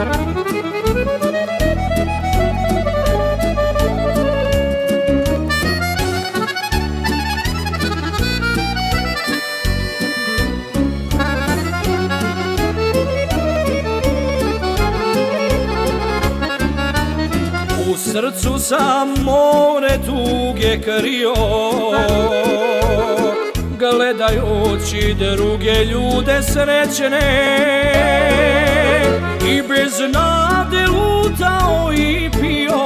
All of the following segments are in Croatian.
U srcu sam more tuge krio Gledajući druge ljude srećne i bez nade lutao i pio.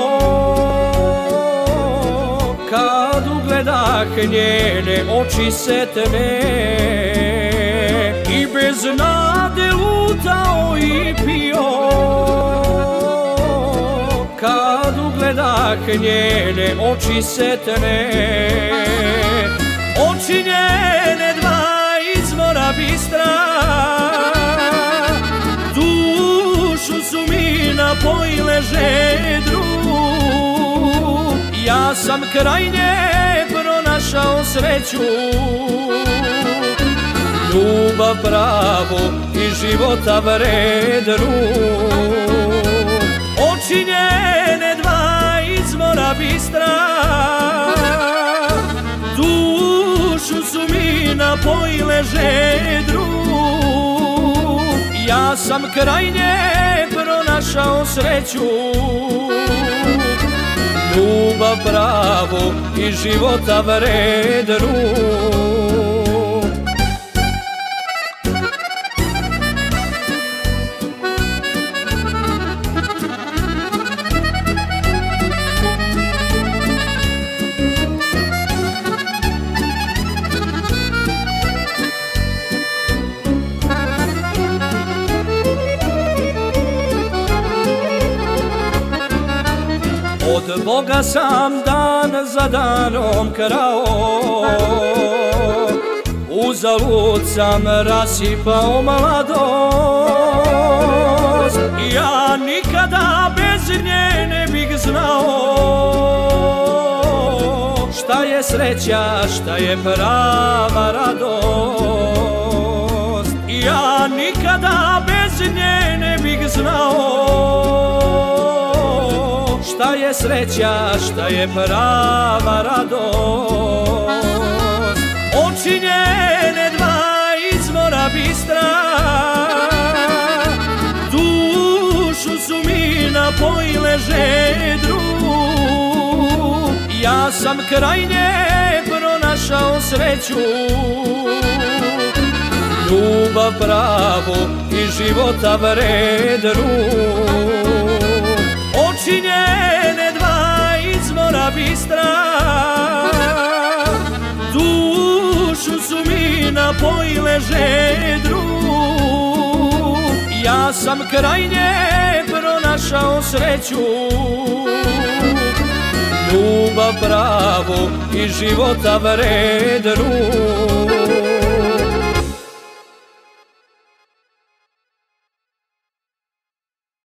Kad ugledah njene oči setne I bez nade lutao i pio. Kad ugledah njene oči setne Oči njene mi napojile žedru. Ja sam kraj nje pronašao sreću. Ljubav pravu i života vredru. Oči njene dva izvora bistra. Dušu su mi napojile žedru. Ja sam kraj nje pronašao sreću. Ljubav pravu i života vredru Od Boga sam dan za danom krao. Uzalud sam rasipao mladost. Ja nikada bez nje ne bih znao. Šta je sreća, šta je prava radost. Ja nikada bez nje ne bih znao sreća, šta je prava radost. Oči njene dva izvora bistra Dušu su mi napojile žedru. Ja sam kraj nje pronašao sreću. Ljubav pravu i života vredru. Oči napojile žedru Ja sam kraj nje pronašao sreću. Ljubav pravu i života vredru